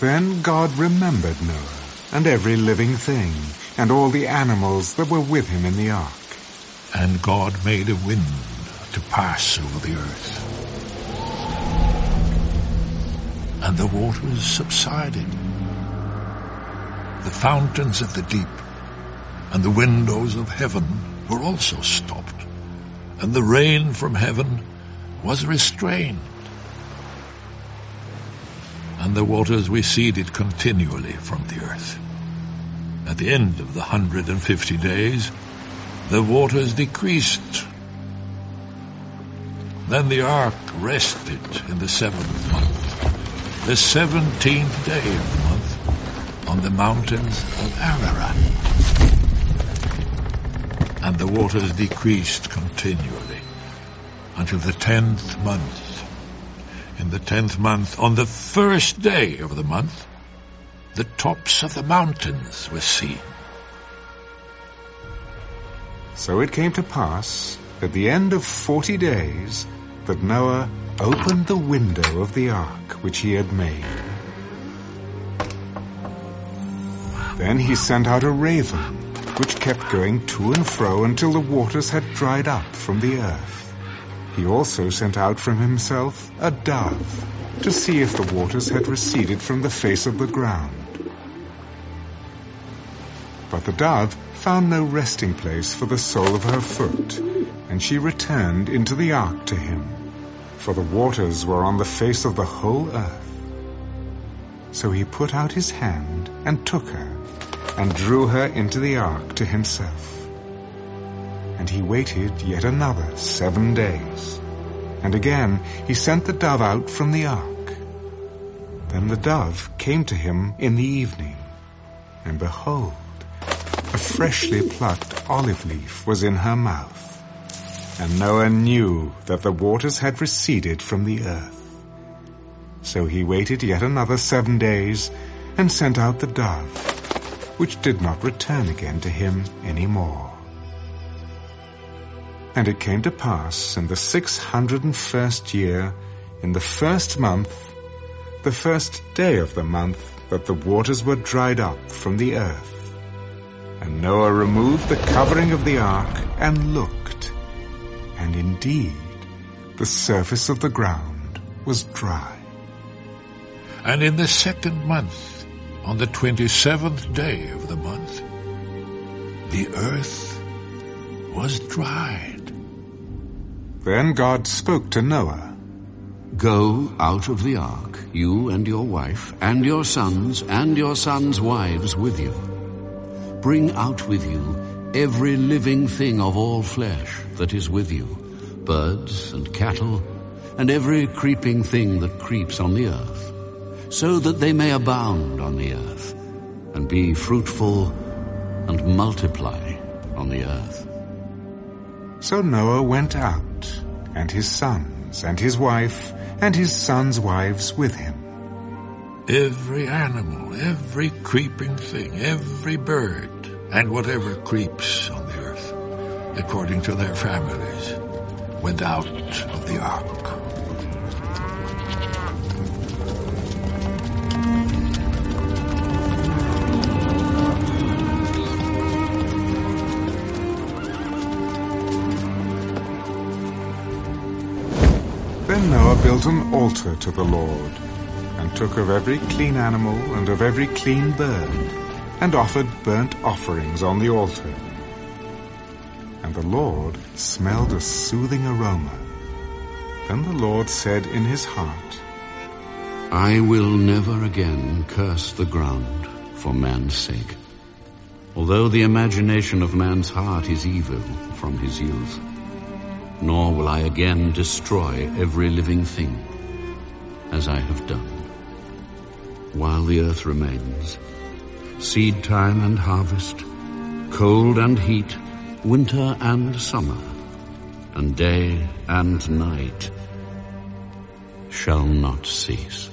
Then God remembered Noah and every living thing and all the animals that were with him in the ark. And God made a wind to pass over the earth. And the waters subsided. The fountains of the deep and the windows of heaven were also stopped, and the rain from heaven was restrained. And the waters receded continually from the earth. At the end of the hundred and fifty days, the waters decreased. Then the ark rested in the seventh month, the seventeenth day of the month, on the mountains of Ararat. And the waters decreased continually until the tenth month. In the tenth month, on the first day of the month, the tops of the mountains were seen. So it came to pass, at the end of forty days, that Noah opened the window of the ark which he had made. Then he sent out a raven, which kept going to and fro until the waters had dried up from the earth. He also sent out from himself a dove, to see if the waters had receded from the face of the ground. But the dove found no resting place for the sole of her foot, and she returned into the ark to him, for the waters were on the face of the whole earth. So he put out his hand and took her, and drew her into the ark to himself. And he waited yet another seven days. And again he sent the dove out from the ark. Then the dove came to him in the evening, and behold, a freshly plucked olive leaf was in her mouth. And Noah knew that the waters had receded from the earth. So he waited yet another seven days and sent out the dove, which did not return again to him any more. And it came to pass in the six hundred and first year, in the first month, the first day of the month, that the waters were dried up from the earth. And Noah removed the covering of the ark and looked, and indeed the surface of the ground was dry. And in the second month, on the twenty-seventh day of the month, the earth was dried. Then God spoke to Noah. Go out of the ark, you and your wife, and your sons, and your sons' wives with you. Bring out with you every living thing of all flesh that is with you, birds and cattle, and every creeping thing that creeps on the earth, so that they may abound on the earth, and be fruitful and multiply on the earth. So Noah went out, and his sons, and his wife, and his sons' wives with him. Every animal, every creeping thing, every bird, and whatever creeps on the earth, according to their families, went out of the ark. Built an altar to the Lord, and took of every clean animal and of every clean bird, and offered burnt offerings on the altar. And the Lord smelled a soothing aroma. Then the Lord said in his heart, I will never again curse the ground for man's sake, although the imagination of man's heart is evil from his youth. Nor will I again destroy every living thing, as I have done. While the earth remains, seed time and harvest, cold and heat, winter and summer, and day and night shall not cease.